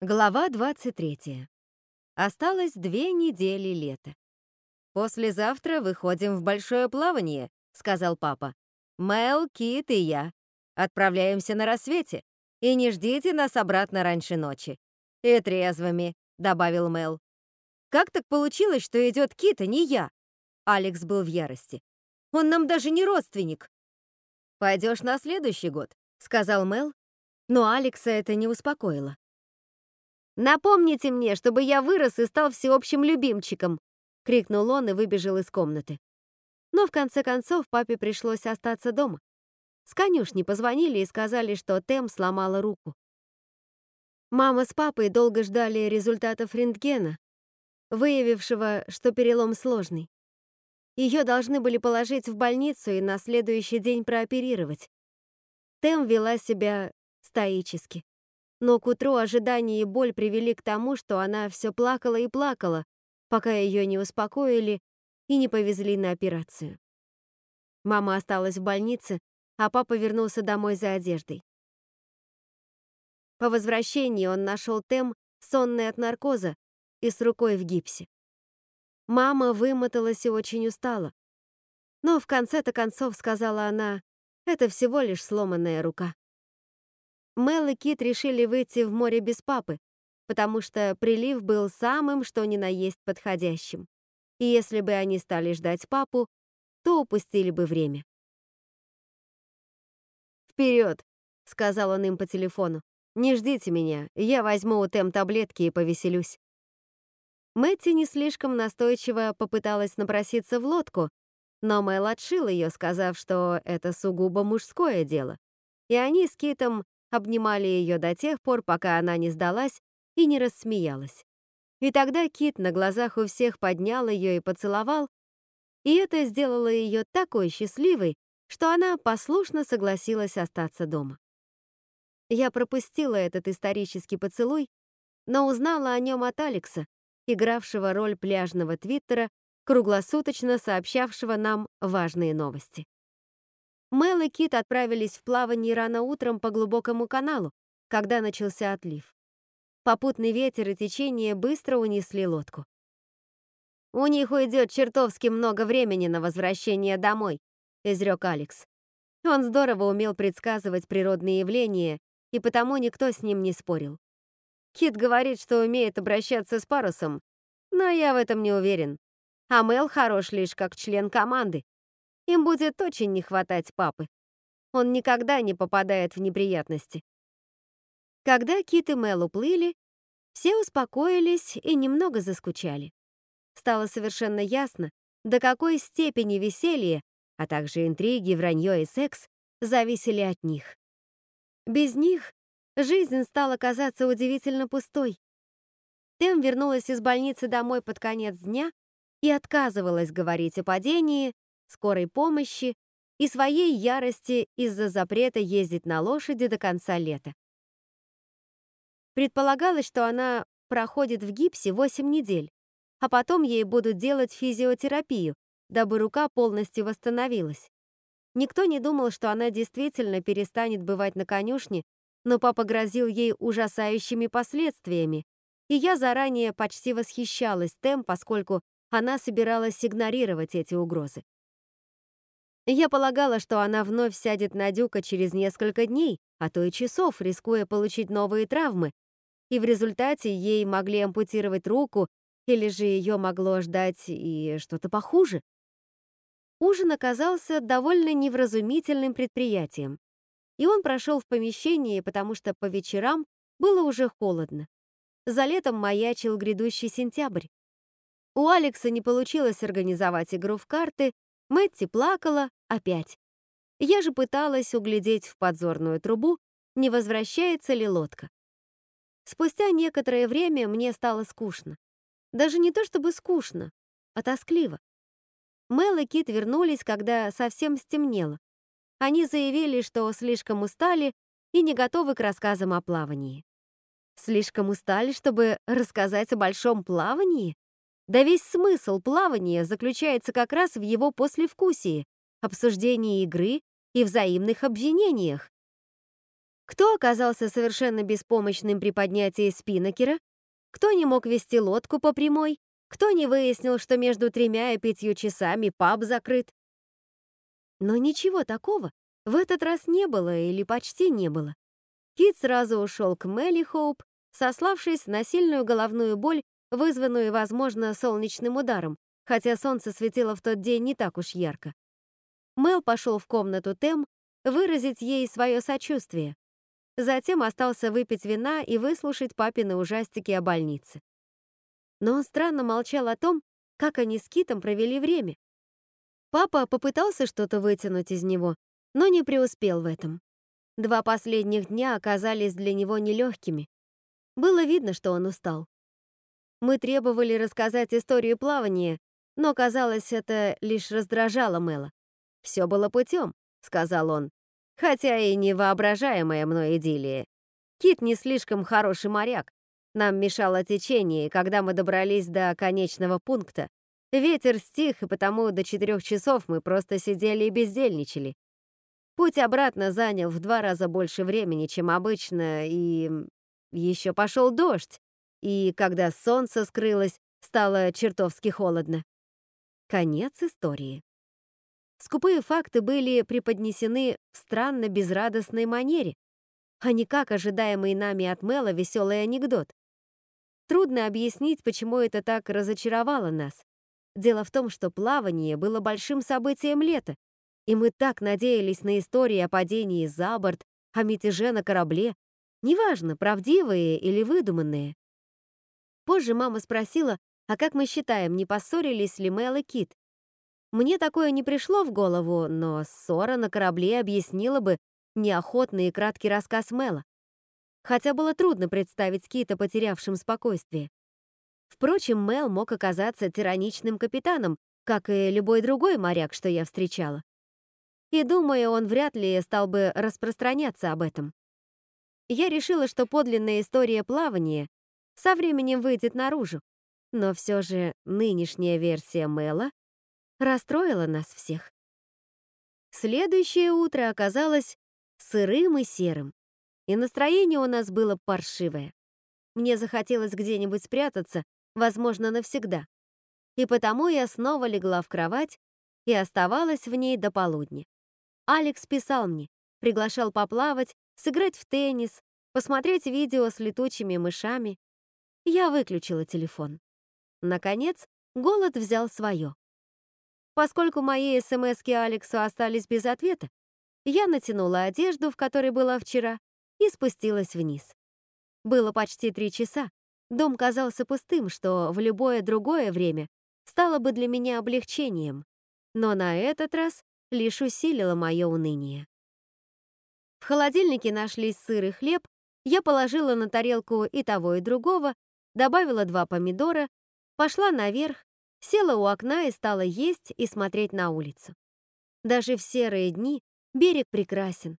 Глава 23. Осталось две недели лета. «Послезавтра выходим в большое плавание», — сказал папа. «Мэл, Кит и я. Отправляемся на рассвете. И не ждите нас обратно раньше ночи. И трезвыми», — добавил Мэл. «Как так получилось, что идет Кит, а не я?» Алекс был в ярости. «Он нам даже не родственник». «Пойдешь на следующий год», — сказал Мэл, но Алекса это не успокоило. «Напомните мне, чтобы я вырос и стал всеобщим любимчиком!» — крикнул он и выбежал из комнаты. Но в конце концов папе пришлось остаться дома. С конюшни позвонили и сказали, что Тем сломала руку. Мама с папой долго ждали результатов рентгена, выявившего, что перелом сложный. Ее должны были положить в больницу и на следующий день прооперировать. Тем вела себя стоически. Но к утру ожидание и боль привели к тому, что она все плакала и плакала, пока ее не успокоили и не повезли на операцию. Мама осталась в больнице, а папа вернулся домой за одеждой. По возвращении он нашел Тем, сонный от наркоза и с рукой в гипсе. Мама вымоталась и очень устала. Но в конце-то концов, сказала она, это всего лишь сломанная рука. Мел и Кит решили выйти в море без папы, потому что прилив был самым что ни на есть подходящим. И если бы они стали ждать папу, то упустили бы время. «Вперед!» — сказал он им по телефону. «Не ждите меня, я возьму у Тем таблетки и повеселюсь». Мэтти не слишком настойчиво попыталась напроситься в лодку, но Мэл отшил ее, сказав, что это сугубо мужское дело. И они с Китом обнимали ее до тех пор, пока она не сдалась и не рассмеялась. И тогда Кит на глазах у всех поднял ее и поцеловал, и это сделало ее такой счастливой, что она послушно согласилась остаться дома. Я пропустила этот исторический поцелуй, но узнала о нем от Алекса, игравшего роль пляжного твиттера, круглосуточно сообщавшего нам важные новости. Мел и Кит отправились в плавание рано утром по глубокому каналу, когда начался отлив. Попутный ветер и течение быстро унесли лодку. «У них уйдет чертовски много времени на возвращение домой», — изрек Алекс. Он здорово умел предсказывать природные явления, и потому никто с ним не спорил. Кит говорит, что умеет обращаться с парусом, но я в этом не уверен. А Мел хорош лишь как член команды, им будет очень не хватать папы. Он никогда не попадает в неприятности. Когда Кит и Мел уплыли, все успокоились и немного заскучали. Стало совершенно ясно, до какой степени веселье, а также интриги, вранье и секс зависели от них. Без них жизнь стала казаться удивительно пустой. Тем вернулась из больницы домой под конец дня и отказывалась говорить о падении, скорой помощи и своей ярости из-за запрета ездить на лошади до конца лета. Предполагалось, что она проходит в гипсе 8 недель, а потом ей будут делать физиотерапию, дабы рука полностью восстановилась. Никто не думал, что она действительно перестанет бывать на конюшне, но папа грозил ей ужасающими последствиями, и я заранее почти восхищалась тем, поскольку она собиралась игнорировать эти угрозы. Я полагала, что она вновь сядет на дюка через несколько дней, а то и часов, рискуя получить новые травмы, и в результате ей могли ампутировать руку, или же ее могло ждать и что-то похуже. Ужин оказался довольно невразумительным предприятием, и он прошел в помещении, потому что по вечерам было уже холодно. За летом маячил грядущий сентябрь. У Алекса не получилось организовать игру в карты, Мэтти плакала опять. Я же пыталась углядеть в подзорную трубу, не возвращается ли лодка. Спустя некоторое время мне стало скучно. Даже не то чтобы скучно, а тоскливо. Мел и Кит вернулись, когда совсем стемнело. Они заявили, что слишком устали и не готовы к рассказам о плавании. Слишком устали, чтобы рассказать о большом плавании? Да весь смысл плавания заключается как раз в его послевкусии, обсуждении игры и взаимных обвинениях. Кто оказался совершенно беспомощным при поднятии спиннокера, кто не мог вести лодку по прямой, кто не выяснил, что между тремя и пятью часами паб закрыт. Но ничего такого в этот раз не было или почти не было. Кит сразу ушел к Мелли Хоуп, сославшись на сильную головную боль, вызванную, возможно, солнечным ударом, хотя солнце светило в тот день не так уж ярко. Мел пошел в комнату Тем выразить ей свое сочувствие. Затем остался выпить вина и выслушать папины ужастики о больнице. Но он странно молчал о том, как они с Китом провели время. Папа попытался что-то вытянуть из него, но не преуспел в этом. Два последних дня оказались для него нелегкими. Было видно, что он устал. Мы требовали рассказать историю плавания, но, казалось, это лишь раздражало Мэла. «Все было путем», — сказал он, хотя и невоображаемая мной идиллия. Кит не слишком хороший моряк. Нам мешало течение, когда мы добрались до конечного пункта, ветер стих, и потому до четырех часов мы просто сидели и бездельничали. Путь обратно занял в два раза больше времени, чем обычно, и еще пошел дождь, и когда солнце скрылось, стало чертовски холодно. Конец истории. Скупые факты были преподнесены в странно безрадостной манере, а не как ожидаемый нами от Мэла веселый анекдот. Трудно объяснить, почему это так разочаровало нас. Дело в том, что плавание было большим событием лета, и мы так надеялись на истории о падении за борт, о мятеже на корабле, неважно, правдивые или выдуманные. Позже мама спросила, а как мы считаем, не поссорились ли Мел и Кит? Мне такое не пришло в голову, но ссора на корабле объяснила бы неохотный и краткий рассказ Мела. Хотя было трудно представить Кита потерявшим спокойствие. Впрочем, Мел мог оказаться тираничным капитаном, как и любой другой моряк, что я встречала. И думаю, он вряд ли стал бы распространяться об этом. Я решила, что подлинная история плавания со временем выйдет наружу, но все же нынешняя версия Мэла расстроила нас всех. Следующее утро оказалось сырым и серым, и настроение у нас было паршивое. Мне захотелось где-нибудь спрятаться, возможно, навсегда. И потому я снова легла в кровать и оставалась в ней до полудня. Алекс писал мне, приглашал поплавать, сыграть в теннис, посмотреть видео с летучими мышами. Я выключила телефон. Наконец, голод взял свое. Поскольку мои СМСки Алексу остались без ответа, я натянула одежду, в которой была вчера, и спустилась вниз. Было почти три часа. Дом казался пустым, что в любое другое время стало бы для меня облегчением, но на этот раз лишь усилило мое уныние. В холодильнике нашлись сыр и хлеб, я положила на тарелку и того, и другого, добавила два помидора Пошла наверх, села у окна и стала есть и смотреть на улицу. Даже в серые дни берег прекрасен.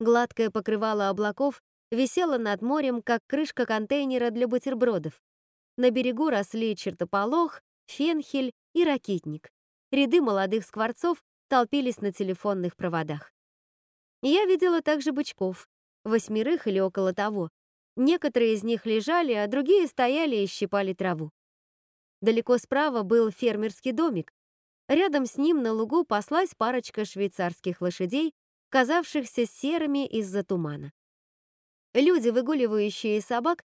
Гладкое покрывало облаков висело над морем, как крышка контейнера для бутербродов. На берегу росли чертополох, фенхель и ракитник. Ряды молодых скворцов толпились на телефонных проводах. Я видела также бычков, восьмерых или около того. Некоторые из них лежали, а другие стояли и щипали траву. Далеко справа был фермерский домик. Рядом с ним на лугу паслась парочка швейцарских лошадей, казавшихся серыми из-за тумана. Люди, выгуливающие собак,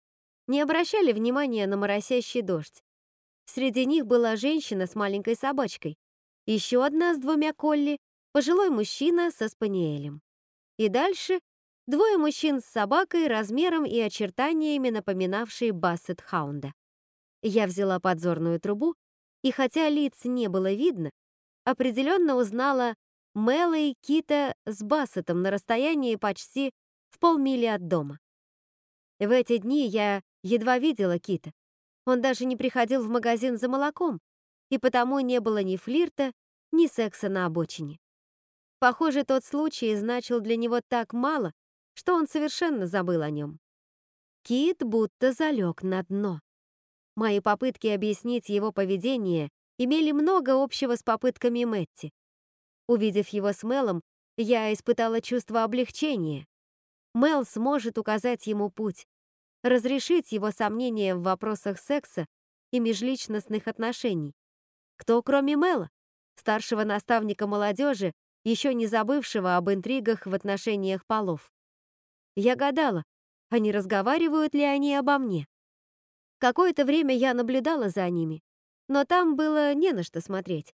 не обращали внимания на моросящий дождь. Среди них была женщина с маленькой собачкой, еще одна с двумя колли, пожилой мужчина со спаниелем. И дальше двое мужчин с собакой размером и очертаниями, напоминавшие бассет-хаунда. Я взяла подзорную трубу, и хотя лиц не было видно, определенно узнала Мэла и Кита с Бассетом на расстоянии почти в полмили от дома. В эти дни я едва видела Кита. Он даже не приходил в магазин за молоком, и потому не было ни флирта, ни секса на обочине. Похоже, тот случай значил для него так мало, что он совершенно забыл о нем. Кит будто залег на дно. Мои попытки объяснить его поведение имели много общего с попытками Мэтти. Увидев его с Мелом, я испытала чувство облегчения. Мел сможет указать ему путь, разрешить его сомнения в вопросах секса и межличностных отношений. Кто, кроме Мела, старшего наставника молодежи, еще не забывшего об интригах в отношениях полов? Я гадала, а не разговаривают ли они обо мне? Какое-то время я наблюдала за ними, но там было не на что смотреть.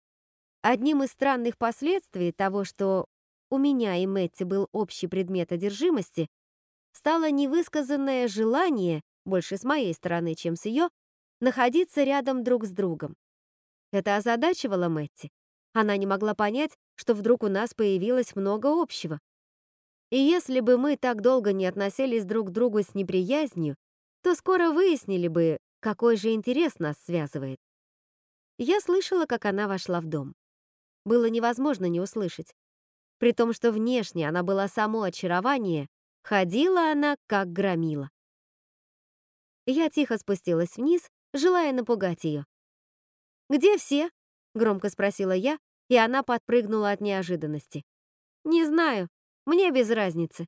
Одним из странных последствий того, что у меня и Мэтти был общий предмет одержимости, стало невысказанное желание, больше с моей стороны, чем с ее, находиться рядом друг с другом. Это озадачивало Мэтти. Она не могла понять, что вдруг у нас появилось много общего. И если бы мы так долго не относились друг к другу с неприязнью, то скоро выяснили бы, какой же интерес нас связывает. Я слышала, как она вошла в дом. Было невозможно не услышать. При том, что внешне она была само очарование, ходила она как громила. Я тихо спустилась вниз, желая напугать ее. «Где все?» — громко спросила я, и она подпрыгнула от неожиданности. «Не знаю, мне без разницы».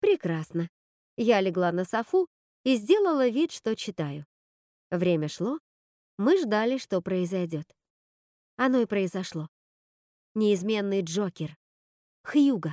«Прекрасно». Я легла на софу и сделала вид, что читаю. Время шло, мы ждали, что произойдет. Оно и произошло. Неизменный Джокер. Хьюга.